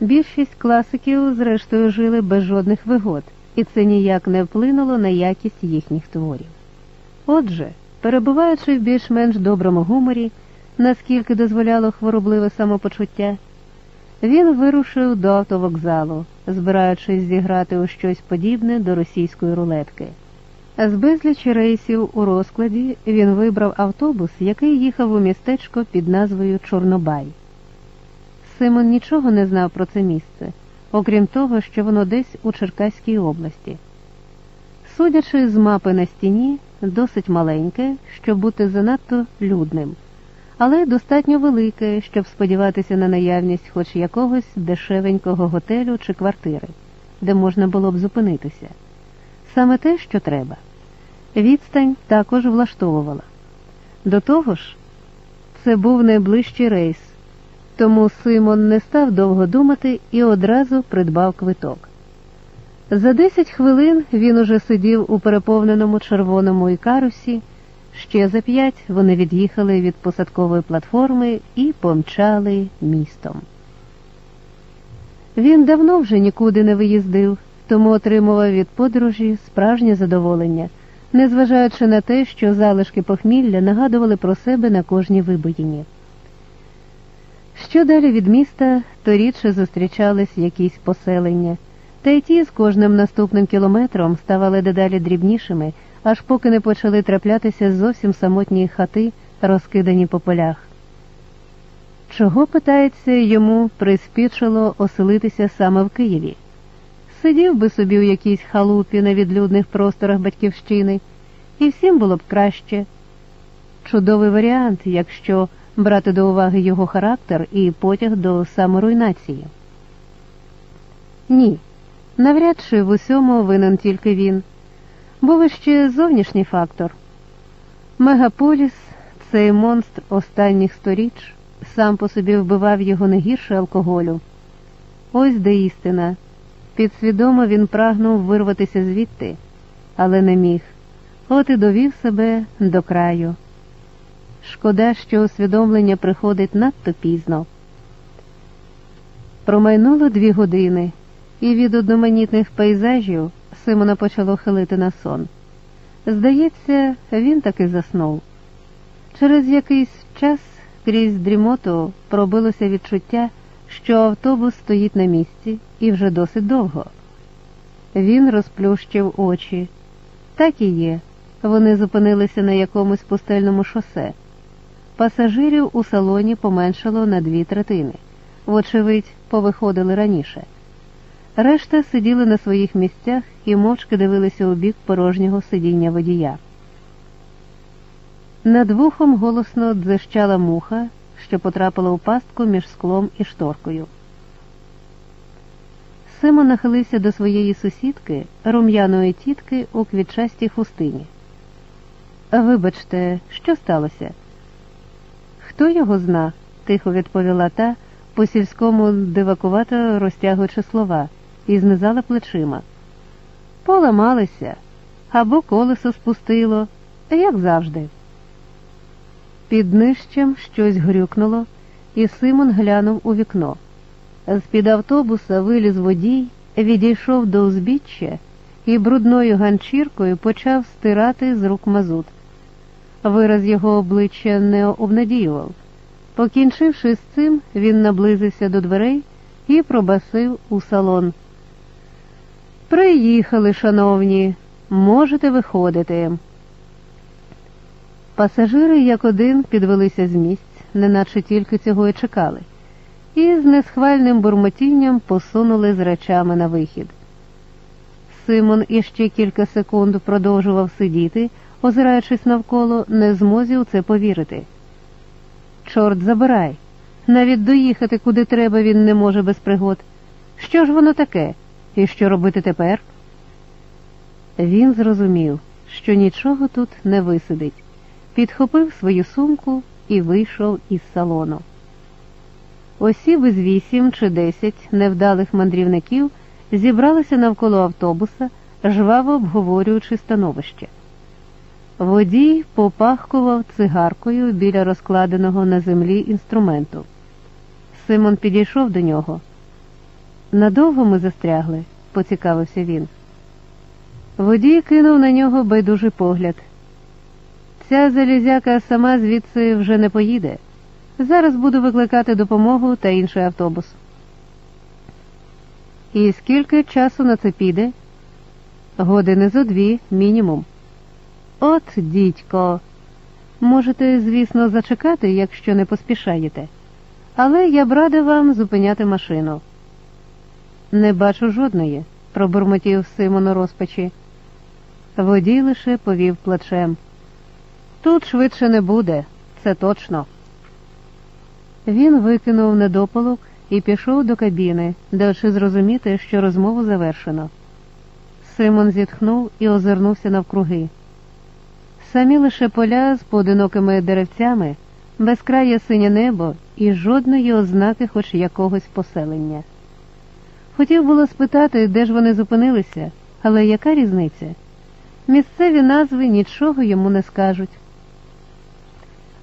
Більшість класиків, зрештою, жили без жодних вигод, і це ніяк не вплинуло на якість їхніх творів. Отже, перебуваючи в більш-менш доброму гуморі, наскільки дозволяло хворобливе самопочуття, він вирушив до автовокзалу, збираючись зіграти у щось подібне до російської рулетки. З безлічі рейсів у розкладі він вибрав автобус, який їхав у містечко під назвою Чорнобай. Симон нічого не знав про це місце, окрім того, що воно десь у Черкаській області. Судячи з мапи на стіні, досить маленьке, щоб бути занадто людним, але достатньо велике, щоб сподіватися на наявність хоч якогось дешевенького готелю чи квартири, де можна було б зупинитися. Саме те, що треба. Відстань також влаштовувала. До того ж, це був найближчий рейс, тому Симон не став довго думати і одразу придбав квиток. За десять хвилин він уже сидів у переповненому червоному ікарусі, ще за п'ять вони від'їхали від посадкової платформи і помчали містом. Він давно вже нікуди не виїздив, тому отримував від подорожі справжнє задоволення, незважаючи на те, що залишки похмілля нагадували про себе на кожній вибоїні. Що далі від міста, то рідше зустрічались якісь поселення, та й ті з кожним наступним кілометром ставали дедалі дрібнішими, аж поки не почали траплятися зовсім самотні хати, розкидані по полях. Чого, питається, йому приспічило оселитися саме в Києві? Сидів би собі у якійсь халупі на відлюдних просторах батьківщини, і всім було б краще. Чудовий варіант, якщо брати до уваги його характер і потяг до саморуйнації. Ні, навряд чи в усьому винен тільки він. Був іще зовнішній фактор. Мегаполіс, цей монстр останніх сторіч, сам по собі вбивав його не гірше алкоголю. Ось де істина. Підсвідомо він прагнув вирватися звідти, але не міг. От і довів себе до краю. Шкода, що усвідомлення приходить надто пізно. Промайнуло дві години, і від одноманітних пейзажів Симона почало хилити на сон. Здається, він таки заснув. Через якийсь час крізь дрімоту пробилося відчуття, що автобус стоїть на місці і вже досить довго. Він розплющив очі. Так і є. Вони зупинилися на якомусь пустельному шосе. Пасажирів у салоні поменшало на дві третини. Вочевидь, повиходили раніше. Решта сиділи на своїх місцях і мовчки дивилися у бік порожнього сидіння водія. Над вухом голосно дзищала муха, що потрапила у пастку між склом і шторкою. Симон нахилився до своєї сусідки, рум'яної тітки у квітчастій хустині. Вибачте, що сталося? Хто його зна? тихо відповіла та, по сільському дивакувато розтягуючи слова, і знизала плечима. Поламалися або колесо спустило, як завжди. Під нижчем щось грюкнуло, і Симон глянув у вікно. З-під автобуса виліз водій, відійшов до узбіччя і брудною ганчіркою почав стирати з рук мазут. Вираз його обличчя не обнадіював. Покінчивши з цим, він наблизився до дверей і пробасив у салон. Приїхали, шановні, можете виходити. Пасажири як один підвелися з місць, неначе тільки цього й чекали, і з несхвальним бурмотінням посунули з речами на вихід. Симон іще кілька секунд продовжував сидіти, озираючись навколо, не змозі у це повірити. Чорт забирай, навіть доїхати куди треба він не може без пригод. Що ж воно таке? І що робити тепер? Він зрозумів, що нічого тут не висидить підхопив свою сумку і вийшов із салону. Осіб із вісім чи десять невдалих мандрівників зібралися навколо автобуса, жваво обговорюючи становище. Водій попахкував цигаркою біля розкладеного на землі інструменту. Симон підійшов до нього. Надовго ми застрягли, поцікавився він. Водій кинув на нього байдужий погляд. Ця залізяка сама звідси вже не поїде. Зараз буду викликати допомогу та інший автобус. І скільки часу на це піде? Години зо дві, мінімум. От, дідько. Можете, звісно, зачекати, якщо не поспішаєте, але я б рада вам зупиняти машину. Не бачу жодної, пробурмотів Симон у розпачі. Водій лише повів плечем. Тут швидше не буде, це точно. Він викинув недопалок і пішов до кабіни, даючи зрозуміти, що розмову завершено. Симон зітхнув і озирнувся навкруги. Самі лише поля з поодинокими деревцями, безкрає синє небо і жодної ознаки хоч якогось поселення. Хотів було спитати, де ж вони зупинилися, але яка різниця? Місцеві назви нічого йому не скажуть.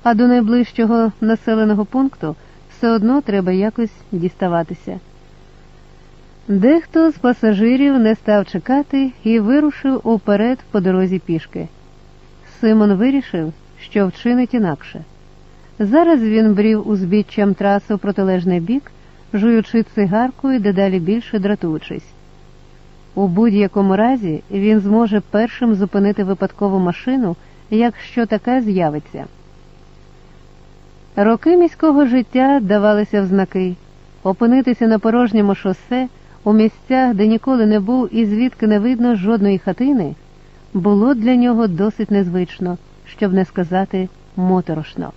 А до найближчого населеного пункту все одно треба якось діставатися. Дехто з пасажирів не став чекати і вирушив уперед по дорозі пішки. Симон вирішив, що вчинить інакше. Зараз він брів узбіччям траси у протилежний бік, жуючи цигарку і дедалі більше дратуючись. У будь-якому разі він зможе першим зупинити випадкову машину, якщо така з'явиться. Роки міського життя давалися в знаки опинитися на порожньому шосе у місцях, де ніколи не був і звідки не видно жодної хатини, було для нього досить незвично, щоб не сказати моторошно.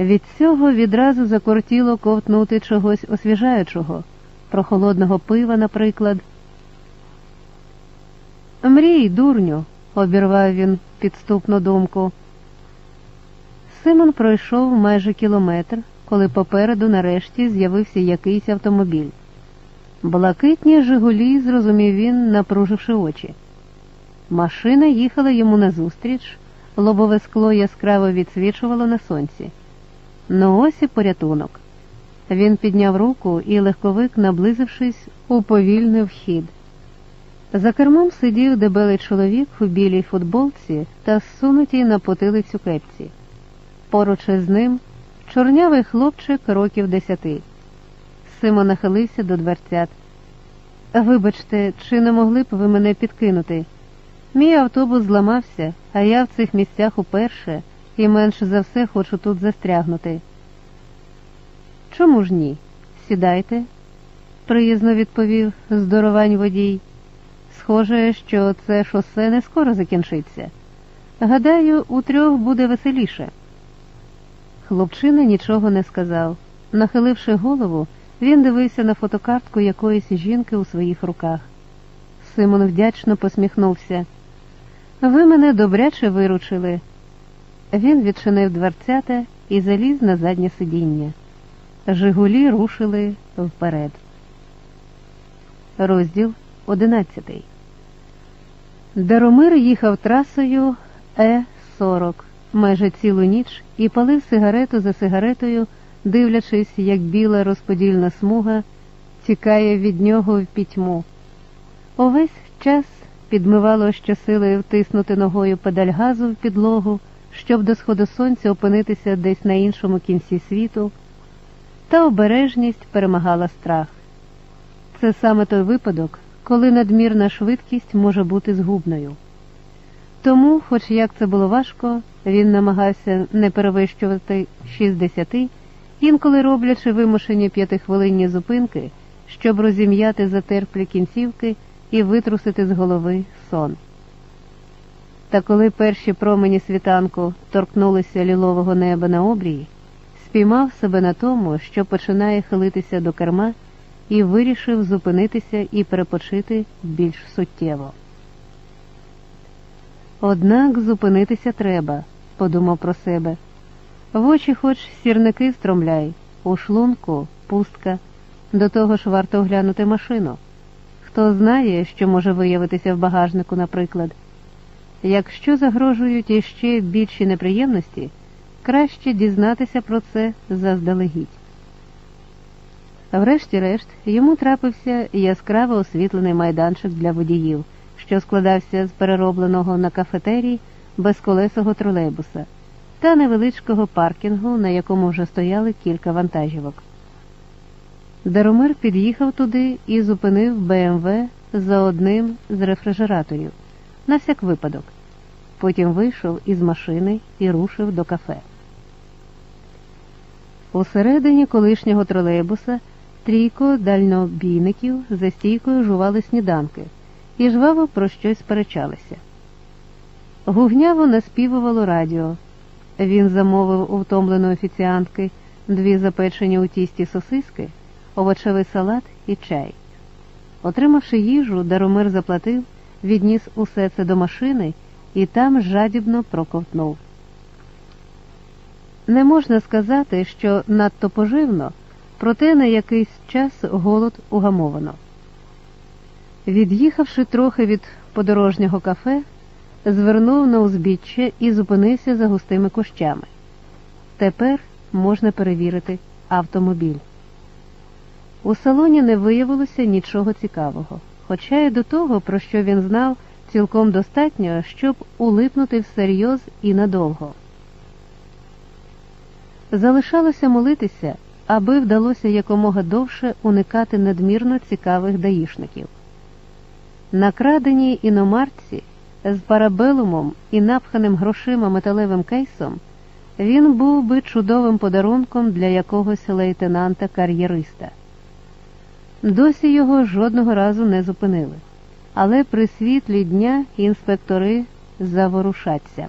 Від цього відразу закортіло ковтнути чогось освіжаючого, прохолодного пива, наприклад. Мрій, дурню, обірвав він підступну думку. Симон пройшов майже кілометр, коли попереду нарешті з'явився якийсь автомобіль. Блакитні Жигулі, зрозумів він, напруживши очі. Машина їхала йому назустріч, лобове скло яскраво відсвічувало на сонці. Ну ось і порятунок. Він підняв руку і легковик, наблизившись, уповільнив хід. За кермом сидів дебелий чоловік у білій футболці та зсунутій на потилицю кепці. Поруч із ним чорнявий хлопчик років десяти. Симо нахилився до дверцят. Вибачте, чи не могли б ви мене підкинути? Мій автобус зламався, а я в цих місцях уперше і менше за все хочу тут застрягнути. Чому ж ні? Сідайте, приязно відповів здоровань водій. Схоже, що це шосе не скоро закінчиться. Гадаю, у трьох буде веселіше. Хлопчина нічого не сказав. Нахиливши голову, він дивився на фотокартку якоїсь жінки у своїх руках. Симон вдячно посміхнувся. Ви мене добряче виручили. Він відчинив дверцята і заліз на заднє сидіння. Жигулі рушили вперед. Розділ одинадцятий. Даромир їхав трасою Е-40 майже цілу ніч і палив сигарету за сигаретою, дивлячись, як біла розподільна смуга тікає від нього в пітьму. Увесь час підмивало щосили втиснути ногою педаль газу в підлогу, щоб до сходу сонця опинитися десь на іншому кінці світу, та обережність перемагала страх. Це саме той випадок, коли надмірна швидкість може бути згубною. Тому, хоч як це було важко, він намагався не перевищувати 60, інколи роблячи вимушені п'ятихвилинні зупинки, щоб розім'яти затерплі кінцівки і витрусити з голови сон. Та коли перші промені світанку торкнулися лілового неба на обрії, спіймав себе на тому, що починає хилитися до керма, і вирішив зупинитися і перепочити більш суттєво. Однак зупинитися треба, подумав про себе. В очі хоч сірники стромляй, у шлунку пустка, до того ж варто оглянути машину. Хто знає, що може виявитися в багажнику, наприклад. Якщо загрожують іще більші неприємності, краще дізнатися про це заздалегідь. Врешті-решт йому трапився яскраво освітлений майданчик для водіїв, що складався з переробленого на кафетерій безколесого тролейбуса та невеличкого паркінгу, на якому вже стояли кілька вантажівок. Даромир під'їхав туди і зупинив БМВ за одним з рефрижераторів на всяк випадок. Потім вийшов із машини і рушив до кафе. Усередині колишнього тролейбуса трійко дальнобійників за стійкою жували сніданки і жваво про щось сперечалися. Гугняво наспівувало радіо. Він замовив у втомленої офіціантки дві запечені у тісті сосиски, овочевий салат і чай. Отримавши їжу, Даромир заплатив, відніс усе це до машини і там жадібно проковтнув. Не можна сказати, що надто поживно, проте на якийсь час голод угамовано. Від'їхавши трохи від подорожнього кафе, звернув на узбіччя і зупинився за густими кущами. Тепер можна перевірити автомобіль. У салоні не виявилося нічого цікавого, хоча й до того, про що він знав, цілком достатньо, щоб улипнути всерйоз і надовго. Залишалося молитися, аби вдалося якомога довше уникати надмірно цікавих даїшників. На краденій іномарці з парабелумом і напханим грошима металевим кейсом він був би чудовим подарунком для якогось лейтенанта-кар'єриста. Досі його жодного разу не зупинили, але при світлі дня інспектори заворушаться.